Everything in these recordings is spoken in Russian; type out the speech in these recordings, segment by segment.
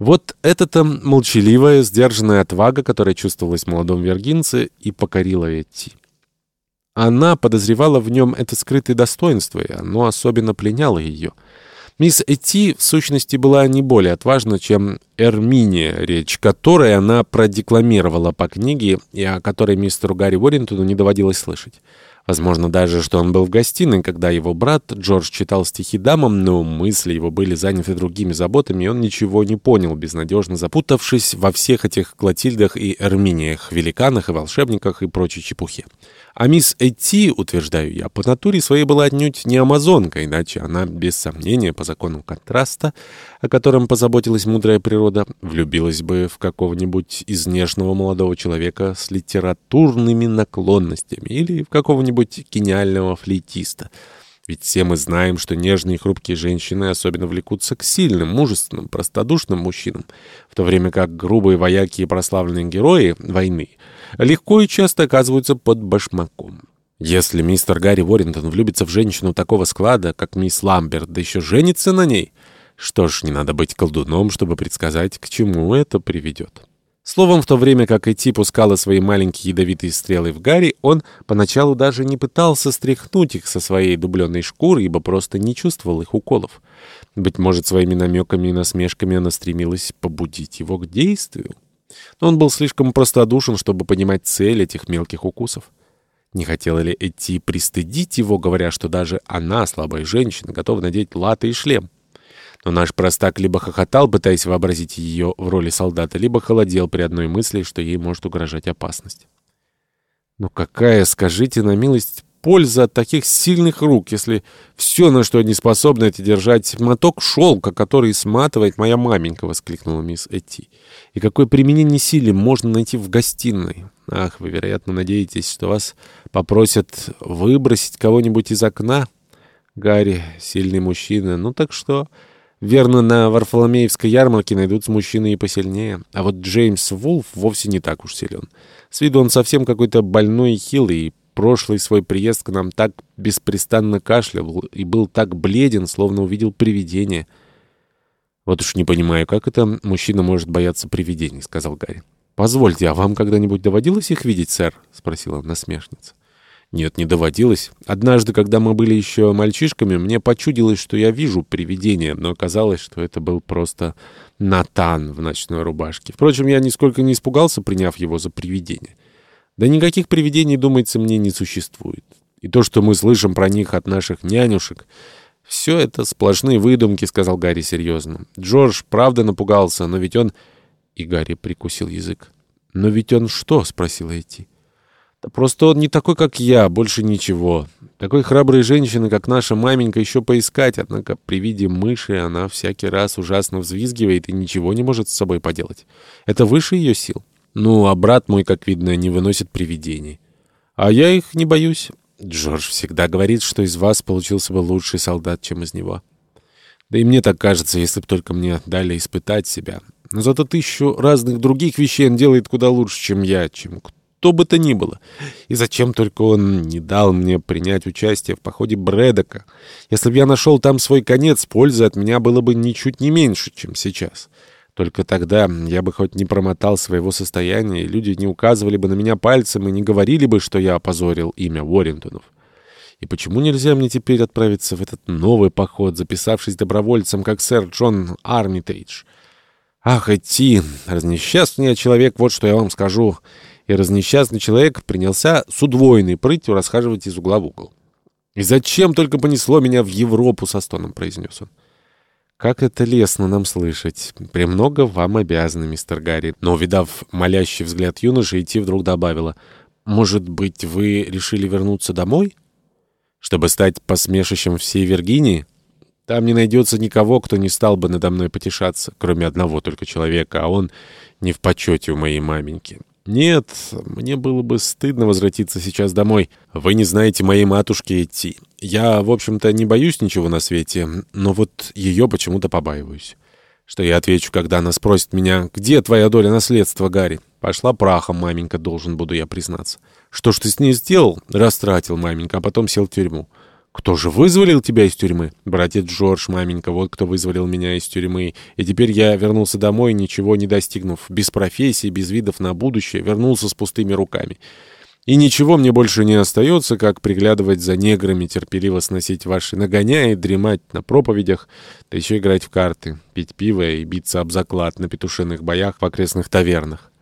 Вот эта-то молчаливая, сдержанная отвага, которая чувствовалась в молодом вергинце, и покорила Эти. Она подозревала в нем это скрытое достоинство, и оно особенно пленяло ее. Мисс Эти, в сущности, была не более отважна, чем Эрминия, речь которой она продекламировала по книге, и о которой мистеру Гарри Уоррентону не доводилось слышать. Возможно даже, что он был в гостиной, когда его брат Джордж читал стихи дамам, но мысли его были заняты другими заботами, и он ничего не понял, безнадежно запутавшись во всех этих Клотильдах и Эрминиях, великанах и волшебниках и прочей чепухе. А мисс Эти, утверждаю я, по натуре своей была отнюдь не амазонка, иначе она, без сомнения, по закону контраста, о котором позаботилась мудрая природа, влюбилась бы в какого-нибудь изнежного молодого человека с литературными наклонностями или в какого-нибудь гениального флейтиста. Ведь все мы знаем, что нежные и хрупкие женщины особенно влекутся к сильным, мужественным, простодушным мужчинам, в то время как грубые вояки и прославленные герои войны легко и часто оказываются под башмаком. Если мистер Гарри Уоррингтон влюбится в женщину такого склада, как мисс Ламберт, да еще женится на ней, что ж, не надо быть колдуном, чтобы предсказать, к чему это приведет. Словом, в то время как Эти пускала свои маленькие ядовитые стрелы в Гарри, он поначалу даже не пытался стряхнуть их со своей дубленной шкуры, ибо просто не чувствовал их уколов. Быть может, своими намеками и насмешками она стремилась побудить его к действию. Но он был слишком простодушен, чтобы понимать цель этих мелких укусов. Не хотела ли Эти пристыдить его, говоря, что даже она, слабая женщина, готова надеть латы и шлем? Но наш простак либо хохотал, пытаясь вообразить ее в роли солдата, либо холодел при одной мысли, что ей может угрожать опасность. «Ну какая, скажите на милость, польза от таких сильных рук, если все, на что они способны, это держать моток шелка, который сматывает моя маменька?» — воскликнула мисс Эти. «И какое применение силе можно найти в гостиной? Ах, вы, вероятно, надеетесь, что вас попросят выбросить кого-нибудь из окна?» Гарри — сильный мужчина. Ну так что... Верно, на Варфоломеевской ярмарке найдутся мужчины и посильнее. А вот Джеймс Вулф вовсе не так уж силен. С виду он совсем какой-то больной и хилый, прошлый свой приезд к нам так беспрестанно кашлял и был так бледен, словно увидел привидение. «Вот уж не понимаю, как это мужчина может бояться привидений», — сказал Гарри. «Позвольте, а вам когда-нибудь доводилось их видеть, сэр?» — спросила насмешница. Нет, не доводилось. Однажды, когда мы были еще мальчишками, мне почудилось, что я вижу привидение, но оказалось, что это был просто Натан в ночной рубашке. Впрочем, я нисколько не испугался, приняв его за привидение. Да никаких привидений, думается, мне не существует. И то, что мы слышим про них от наших нянюшек, все это сплошные выдумки, сказал Гарри серьезно. Джордж правда напугался, но ведь он... И Гарри прикусил язык. «Но ведь он что?» — спросила Эти. Да просто он не такой, как я, больше ничего. Такой храброй женщины, как наша маменька, еще поискать, однако при виде мыши она всякий раз ужасно взвизгивает и ничего не может с собой поделать. Это выше ее сил. Ну, а брат мой, как видно, не выносит привидений. А я их не боюсь. Джордж всегда говорит, что из вас получился бы лучший солдат, чем из него. Да и мне так кажется, если бы только мне дали испытать себя. Но зато тысячу разных других вещей он делает куда лучше, чем я, чем кто бы то ни было. И зачем только он не дал мне принять участие в походе Брэдока? Если бы я нашел там свой конец, пользы от меня было бы ничуть не меньше, чем сейчас. Только тогда я бы хоть не промотал своего состояния, и люди не указывали бы на меня пальцем и не говорили бы, что я опозорил имя Уоррентонов. И почему нельзя мне теперь отправиться в этот новый поход, записавшись добровольцем, как сэр Джон Армитейдж? Ах, идти, разнесчастный человек, вот что я вам скажу и разнесчастный человек принялся с удвоенной прытью расхаживать из угла в угол. «И зачем только понесло меня в Европу?» — со стоном произнес он. «Как это лестно нам слышать. Премного вам обязаны, мистер Гарри». Но, увидав молящий взгляд юноши, идти вдруг добавила. «Может быть, вы решили вернуться домой? Чтобы стать посмешищем всей Виргинии? Там не найдется никого, кто не стал бы надо мной потешаться, кроме одного только человека, а он не в почете у моей маменьки». Нет, мне было бы стыдно возвратиться сейчас домой. Вы не знаете моей матушки идти. Я, в общем-то, не боюсь ничего на свете, но вот ее почему-то побаиваюсь. Что я отвечу, когда она спросит меня, где твоя доля наследства, Гарри? Пошла прахом, маменька, должен буду я признаться. Что ж ты с ней сделал? Растратил, маменька, а потом сел в тюрьму. Кто же вызволил тебя из тюрьмы? Братец Джордж, маменька, вот кто вызволил меня из тюрьмы. И теперь я вернулся домой, ничего не достигнув, без профессии, без видов на будущее, вернулся с пустыми руками. И ничего мне больше не остается, как приглядывать за неграми, терпеливо сносить ваши нагоняя дремать на проповедях, да еще играть в карты, пить пиво и биться об заклад на петушиных боях в окрестных тавернах.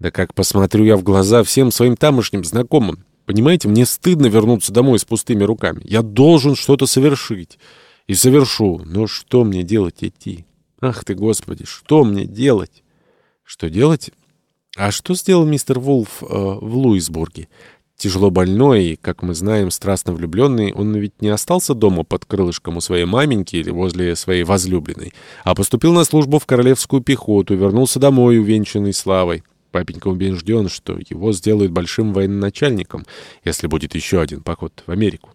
Да как посмотрю я в глаза всем своим тамошним знакомым. Понимаете, мне стыдно вернуться домой с пустыми руками. Я должен что-то совершить. И совершу. Но что мне делать идти? Ах ты, Господи, что мне делать? Что делать? А что сделал мистер Вулф э, в Луисбурге? Тяжело больной и, как мы знаем, страстно влюбленный, он ведь не остался дома под крылышком у своей маменьки или возле своей возлюбленной, а поступил на службу в королевскую пехоту, вернулся домой, увенчанный славой. Папенька убежден, что его сделают большим военачальником, если будет еще один поход в Америку.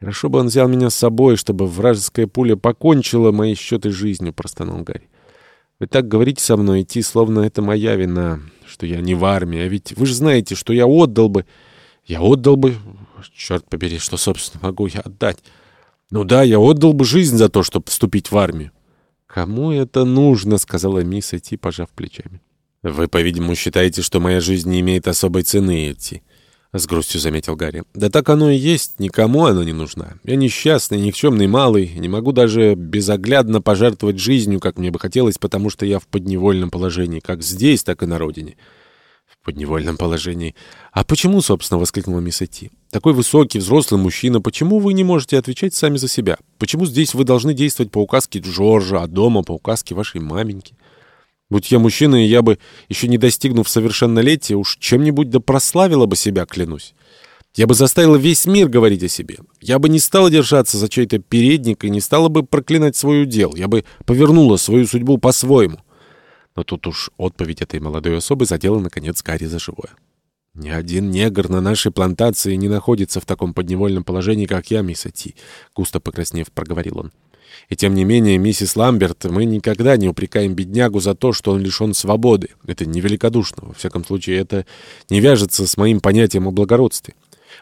«Хорошо бы он взял меня с собой, чтобы вражеская пуля покончила мои счеты жизнью», — простонал Гарри. Вы так говорите со мной, идти, словно это моя вина, что я не в армии. А ведь вы же знаете, что я отдал бы... Я отдал бы... Черт побери, что, собственно, могу я отдать? Ну да, я отдал бы жизнь за то, чтобы вступить в армию. «Кому это нужно?» — сказала мисс Эти, пожав плечами. «Вы, по-видимому, считаете, что моя жизнь не имеет особой цены, Эти». — с грустью заметил Гарри. «Да так оно и есть. Никому оно не нужна. Я несчастный, никчемный малый. Не могу даже безоглядно пожертвовать жизнью, как мне бы хотелось, потому что я в подневольном положении, как здесь, так и на родине». «В подневольном положении? А почему, собственно?» — воскликнула мисс Эти. «Такой высокий, взрослый мужчина. Почему вы не можете отвечать сами за себя? Почему здесь вы должны действовать по указке Джорджа, а дома по указке вашей маменьки?» Будь я мужчиной, я бы, еще не достигнув совершеннолетия, уж чем-нибудь да прославила бы себя, клянусь. Я бы заставила весь мир говорить о себе. Я бы не стала держаться за чей-то передник и не стала бы проклинать свой удел. Я бы повернула свою судьбу по-своему. Но тут уж отповедь этой молодой особы задела, наконец, Гарри за живое. «Ни один негр на нашей плантации не находится в таком подневольном положении, как я, мисс Ати», — густо покраснев, проговорил он. И тем не менее, миссис Ламберт, мы никогда не упрекаем беднягу за то, что он лишен свободы. Это невеликодушно. Во всяком случае, это не вяжется с моим понятием о благородстве.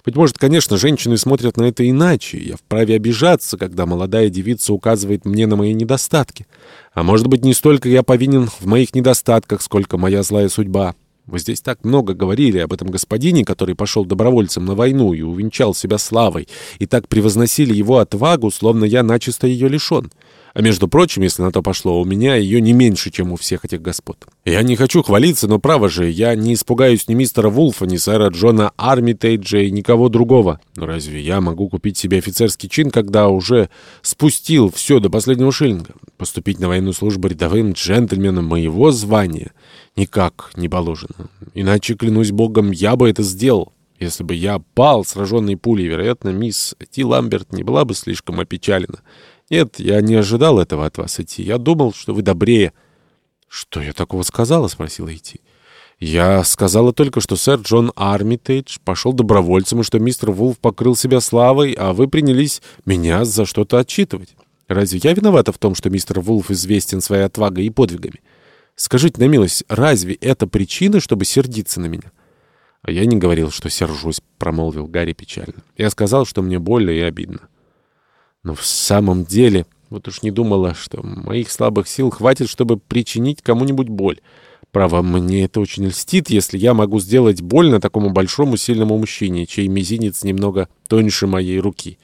Быть может, конечно, женщины смотрят на это иначе. Я вправе обижаться, когда молодая девица указывает мне на мои недостатки. А может быть, не столько я повинен в моих недостатках, сколько моя злая судьба. Вы здесь так много говорили об этом господине, который пошел добровольцем на войну и увенчал себя славой, и так превозносили его отвагу, словно я начисто ее лишен. А между прочим, если на то пошло, у меня ее не меньше, чем у всех этих господ. Я не хочу хвалиться, но право же, я не испугаюсь ни мистера Вулфа, ни сэра Джона Армитейджа и никого другого. Но разве я могу купить себе офицерский чин, когда уже спустил все до последнего шиллинга? Поступить на военную службу рядовым джентльменом моего звания никак не положено. Иначе, клянусь богом, я бы это сделал. Если бы я пал, сраженный пулей, вероятно, мисс Ти Ламберт не была бы слишком опечалена. «Нет, я не ожидал этого от вас, Идти. Я думал, что вы добрее». «Что я такого сказала?» — спросила Идти. «Я сказала только, что сэр Джон Армитейдж пошел добровольцем, и что мистер Вулф покрыл себя славой, а вы принялись меня за что-то отчитывать. Разве я виновата в том, что мистер Вулф известен своей отвагой и подвигами? Скажите на милость, разве это причина, чтобы сердиться на меня?» «А я не говорил, что сержусь», — промолвил Гарри печально. «Я сказал, что мне больно и обидно». Но в самом деле, вот уж не думала, что моих слабых сил хватит, чтобы причинить кому-нибудь боль. Право, мне это очень льстит, если я могу сделать больно такому большому сильному мужчине, чей мизинец немного тоньше моей руки.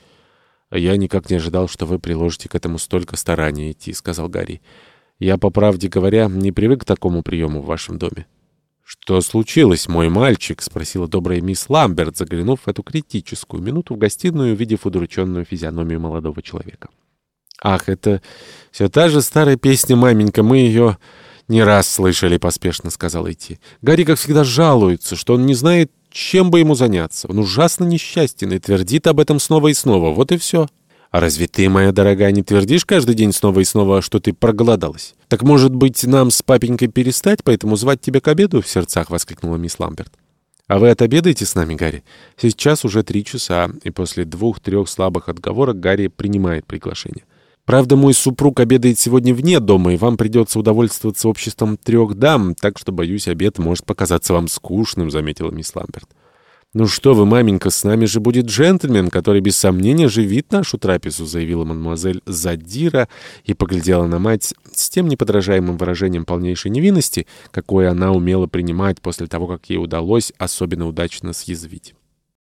А я никак не ожидал, что вы приложите к этому столько старания идти, — сказал Гарри. Я, по правде говоря, не привык к такому приему в вашем доме. «Что случилось, мой мальчик?» — спросила добрая мисс Ламберт, заглянув в эту критическую минуту в гостиную, увидев удрученную физиономию молодого человека. «Ах, это все та же старая песня, маменька, мы ее не раз слышали», — поспешно сказал Идти. «Гарри, как всегда, жалуется, что он не знает, чем бы ему заняться. Он ужасно несчастен и твердит об этом снова и снова. Вот и все». А разве ты, моя дорогая, не твердишь каждый день снова и снова, что ты проголодалась? Так, может быть, нам с папенькой перестать, поэтому звать тебя к обеду?» — в сердцах воскликнула мисс Ламберт. «А вы отобедаете с нами, Гарри? Сейчас уже три часа, и после двух-трех слабых отговорок Гарри принимает приглашение. Правда, мой супруг обедает сегодня вне дома, и вам придется удовольствоваться обществом трех дам, так что, боюсь, обед может показаться вам скучным», — заметила мисс Ламберт. «Ну что вы, маменька, с нами же будет джентльмен, который без сомнения живит нашу трапезу», заявила мадемуазель Задира и поглядела на мать с тем неподражаемым выражением полнейшей невинности, какое она умела принимать после того, как ей удалось особенно удачно съязвить.